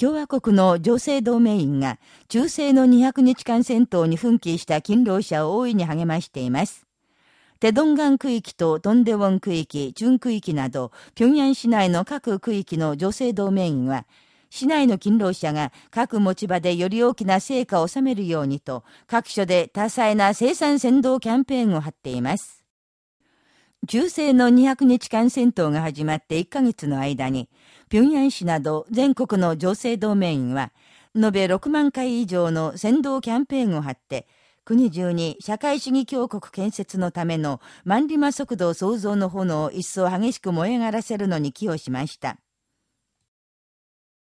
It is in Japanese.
共和国の女性同盟員が中世の200日間戦闘に奮起した勤労者を大いに励ましています。テドンガン区域とトンデウォン区域、チュン区域など、平壌市内の各区域の女性同盟員は、市内の勤労者が各持ち場でより大きな成果を収めるようにと、各所で多彩な生産先導キャンペーンを張っています。中世の200日間戦闘が始まって1ヶ月の間に、平壌市など全国の女性同盟員は、延べ6万回以上の先導キャンペーンを張って、国中に社会主義強国建設のための万里馬速度創造の炎を一層激しく燃え上がらせるのに寄与しました。